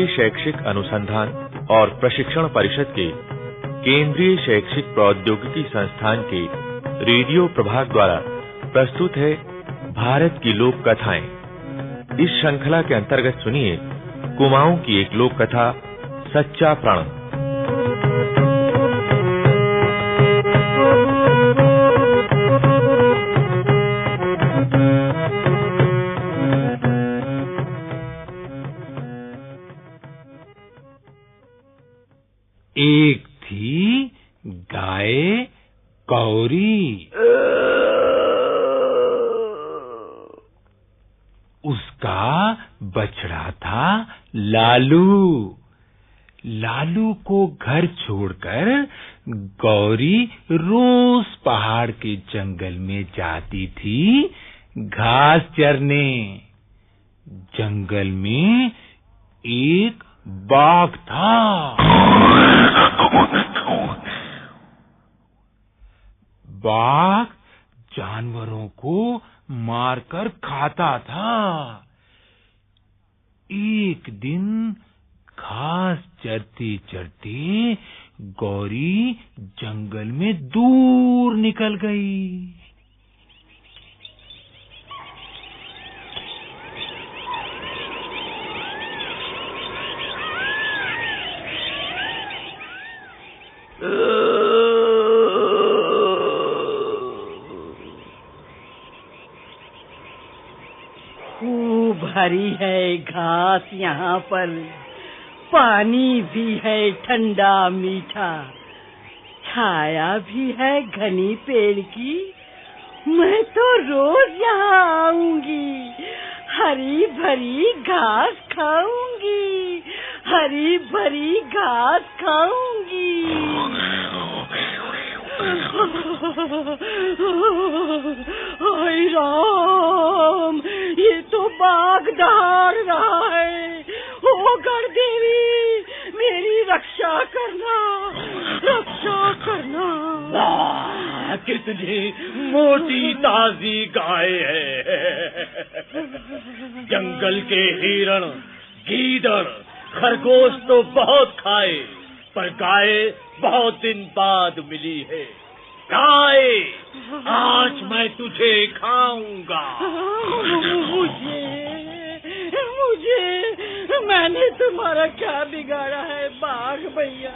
भारतीय शैक्षिक अनुसंधान और प्रशिक्षण परिषद के केंद्रीय शैक्षिक प्रौद्योगिकी संस्थान के रेडियो प्रभाग द्वारा प्रस्तुत है भारत की लोक कथाएँ इस श्रृंखला के अंतर्गत सुनिए कुमाऊं की एक लोक कथा सच्चा प्रण। एक थी गाय कौरी। उसका बछड़ा था लालू। लालू को घर छोड़कर गौरी रोज पहाड़ के जंगल में जाती थी घास चरने। जंगल में एक बाघ था। बाघ जानवरों को मारकर खाता था। एक दिन घास चरते चरते गौरी जंगल में दूर निकल गई। खूब हरी है घास यहाँ पर। पानी भी है ठंडा मीठा। छाया भी है घनी पेड़ की। मैं तो रोज यहाँ आऊँगी। हरी भरी घास खाऊँगी। हरी भरी घास खाऊँगी। राम, ये बाघ दहाड़ रहा है ओ गढ़ देवी, मेरी रक्षा करना रक्षा करना। कितनी मोटी ताजी गाय है। जंगल के हिरण, गीदड़, खरगोश तो बहुत खाए, पर गाय बहुत दिन बाद मिली है। गाय आज मैं तुझे खाऊँगा। मुझे मुझे मैंने तुम्हारा क्या बिगाड़ा है बाघ भैया?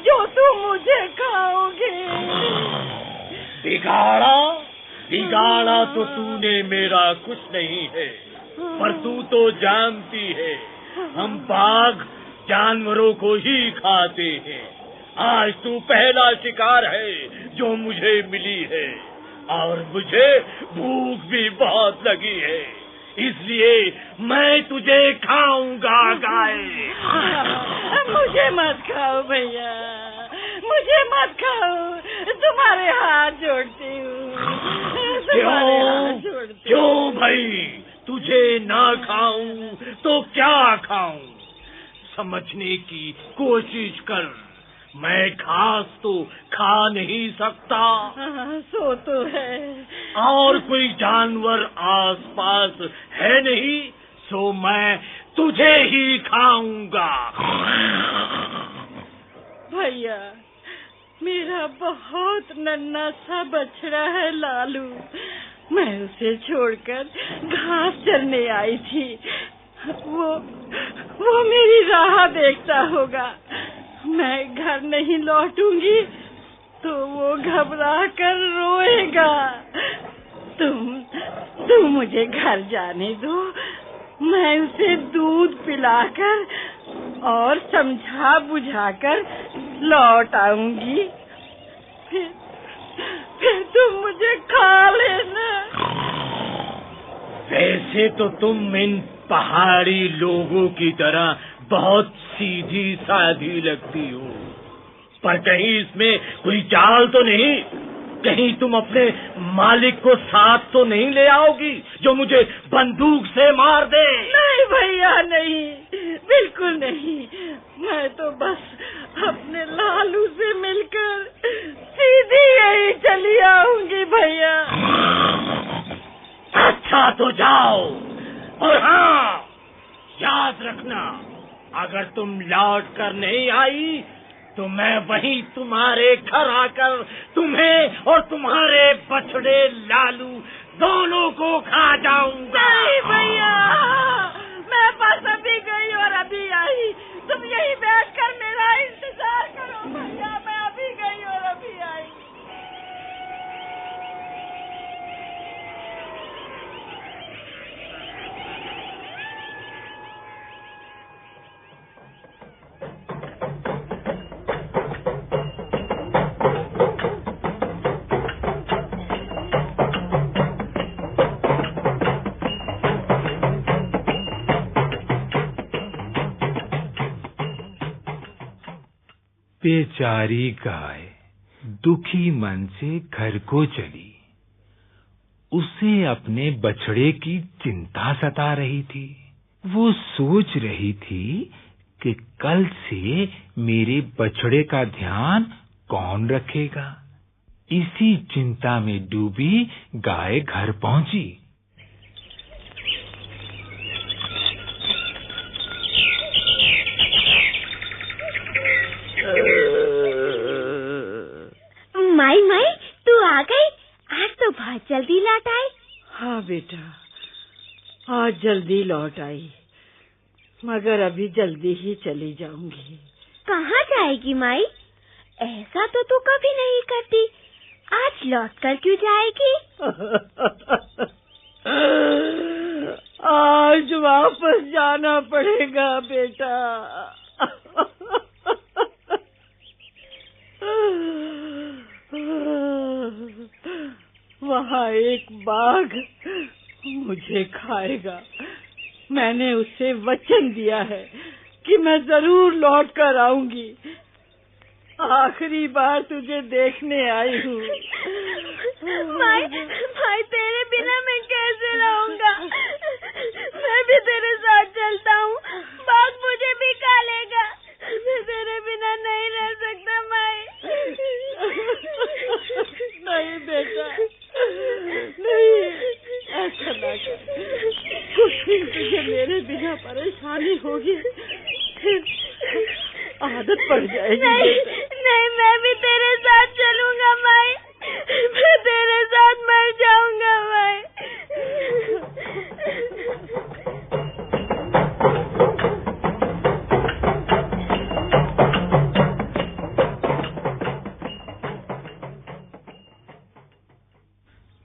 जो तुम मुझे खाओगे। बिगाड़ा? बिगाड़ा तो तूने मेरा कुछ नहीं है पर तू तो जानती है हम बाघ जानवरों को ही खाते हैं। आज तू पहला शिकार है जो मुझे मिली है। और मुझे भूख भी बहुत लगी है। इसलिए मैं तुझे खाऊँगा गाय। मुझे मत खाओ भैया। मुझे मत खाओ। तुम्हारे हाथ जोड़ती हूँ। क्यों? क्यों भाई? तुझे ना खाऊं तो क्या खाऊं? समझने की कोशिश कर। मैं घास तो खा नहीं सकता। हाँ, सो तो है। और कोई जानवर आसपास है नहीं सो मैं तुझे ही खाऊँगा। भैया मेरा बहुत नन्ना सा बछड़ा है लालू। मैं उसे छोड़कर घास चरने आई थी। वो वो मेरी राह देखता होगा। मैं घर नहीं लौटूँगी तो वो घबरा कर रोएगा। तुम तुम मुझे घर जाने दो। मैं उसे दूध पिलाकर और समझा बुझाकर लौट आऊँगी। फिर फिर तुम मुझे खा लेना। वैसे तो तुम इन पहाड़ी लोगों की तरह बहुत सीधी साधी लगती हो। पर कहीं इसमें कोई चाल तो नहीं? कहीं तुम अपने मालिक को साथ तो नहीं ले आओगी, जो मुझे बंदूक से मार दे? नहीं भैया, नहीं। बिल्कुल नहीं। मैं तो बस अपने लालू से मिलकर सीधी यही चली आऊँगी भैया अच्छा तो जाओ और हाँ याद रखना अगर तुम लौट कर नहीं आई तो मैं वहीं तुम्हारे घर आकर तुम्हें और तुम्हारे बछड़े लालू दोनों को खा जाऊँगा। बेचारी गाय दुखी मन से घर को चली। उसे अपने बछड़े की चिंता सता रही थी। वो सोच रही थी कि कल से मेरे बछड़े का ध्यान कौन रखेगा। इसी चिंता में डूबी गाय घर पहुँची। बेटा आज जल्दी लौट आई मगर अभी जल्दी ही चली जाऊँगी। कहाँ जाएगी माई? ऐसा तो तू कभी नहीं करती। आज लौट कर क्यों जाएगी? आज वापस जाना पड़ेगा बेटा। वहाँ एक बाघ मुझे खाएगा। मैंने उसे वचन दिया है कि मैं ज़रूर लौट कर आऊँगी। आखिरी बार तुझे देखने आई हूँ। भाई, भाई तेरे बिना मैं कैसे रहूँगा? मैं भी तेरे साथ चलता हूँ बाघ मुझे भी खा लेगा मैं तेरे बिना नहीं रह सकता माई नहीं बेटा नहीं ऐसा ना कर कुछ दिन तुझे मेरे बिना परेशानी होगी। आदत पड़ जाएगी। नहीं नहीं मैं भी तेरे साथ चलूँगा माई मैं तेरे साथ मर जाऊँगा माई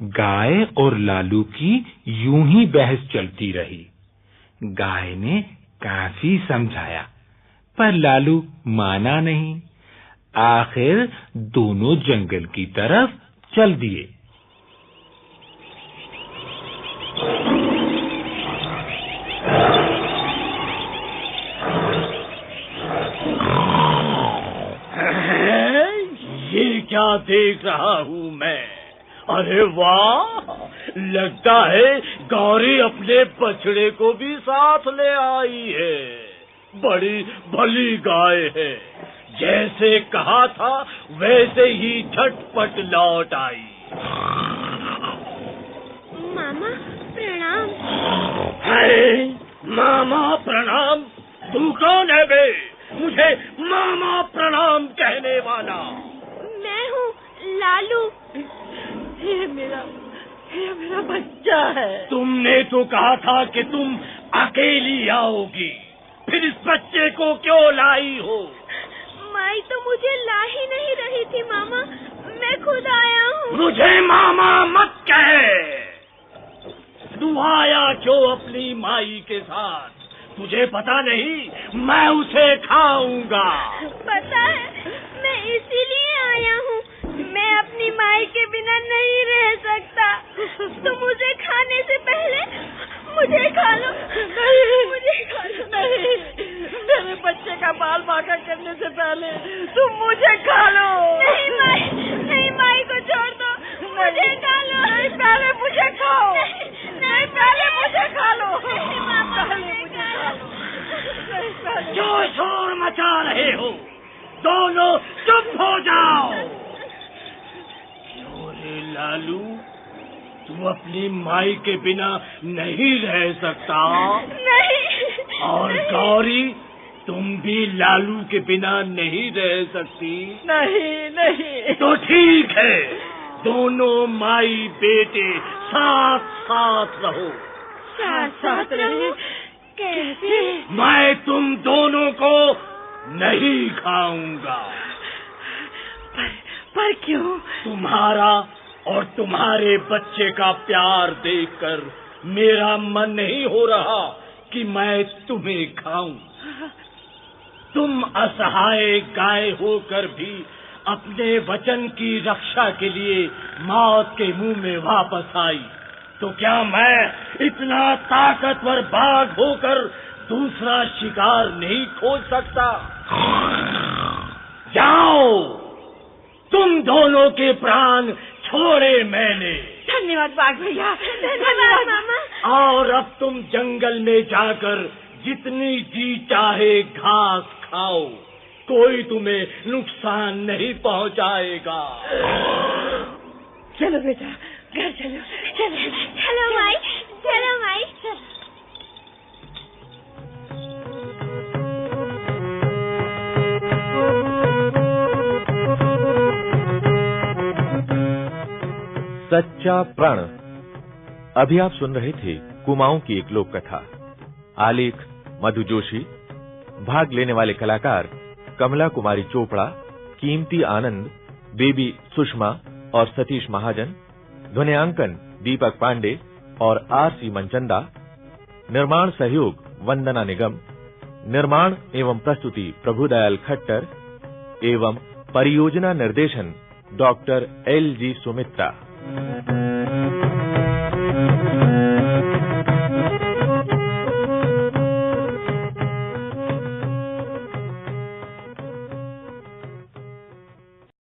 गाय और लालू की यूँ ही बहस चलती रही। गाय ने काफ़ी समझाया, पर लालू माना नहीं। आखिर दोनों जंगल की तरफ़ चल दिए। ये क्या देख रहा हूँ मैं? अरे वाह, लगता है गौरी अपने बछड़े को भी साथ ले आई है। बड़ी भली गाय है। जैसे कहा था वैसे ही झटपट लौट आई। मामा प्रणाम। है मामा प्रणाम। तू कौन है बे? मुझे मामा प्रणाम कहने वाला। मैं हूँ लालू। ये मेरा ये मेरा बच्चा। है। तुमने तो कहा था कि तुम अकेली आओगी। फिर इस बच्चे को क्यों लाई हो? माई तो मुझे ला ही नहीं रही थी मामा। मैं खुद आया हूँ। मुझे मामा मत कहे। तू आया क्यों अपनी माई के साथ? तुझे पता नहीं मैं उसे खाऊँगा। पता है मैं इसीलिए आया हूँ। मैं अपनी माई के बिना नहीं रह सकता तो मुझे खाने से पहले मुझे खा लो नहीं मुझे खा लो नहीं मेरे बच्चे का बाल बांका करने से पहले तुम मुझे खा लो नहीं माई नहीं माई को छोड़ दो मुझे खा लो नहीं पहले मुझे खाओ नहीं पहले मुझे खा लो नहीं, मामा, पहले मुझे मुझे खा खा लो। लो नहीं, पहले- जो शोर मचा रहे हो। दोनों चुप हो जाओ। क्यों रे लालू तू अपनी माई के बिना नहीं रह सकता। नहीं। और गौरी तुम भी लालू के बिना नहीं रह सकती। नहीं नहीं। तो ठीक है दोनों माई बेटे साथ साथ रहो साथ साथ रहे। कैसे? मैं तुम दोनों को नहीं खाऊँगा। पर, पर क्यों? तुम्हारा और तुम्हारे बच्चे का प्यार देखकर मेरा मन नहीं हो रहा कि मैं तुम्हें खाऊं। तुम असहाय गाय होकर भी अपने वचन की रक्षा के लिए मौत के मुँह में वापस आई। तो क्या मैं इतना ताकतवर बाघ होकर दूसरा शिकार नहीं खोज सकता। जाओ तुम दोनों के प्राण छोड़े मैंने। धन्यवाद बाघ भैया धन्यवाद मामा। और अब तुम जंगल में जाकर जितनी जी चाहे घास खाओ कोई तुम्हें नुकसान नहीं पहुंचाएगा। चलो बेटा घर चलो। चलो। चलो माई सच्चा प्रण। अभी आप सुन रहे थे कुमाऊं की एक लोक कथा आलेख, मधु जोशी। भाग लेने वाले कलाकार, कमला कुमारी चोपड़ा, कीमती आनंद, बेबी सुषमा और सतीश महाजन। ध्वनियांकन, दीपक पांडे और आर सी मनचंदा। निर्माण सहयोग, वंदना निगम। निर्माण एवं प्रस्तुति, प्रभुदयाल खट्टर। एवं परियोजना निर्देशन, doctor L G Sumitra. Thank you.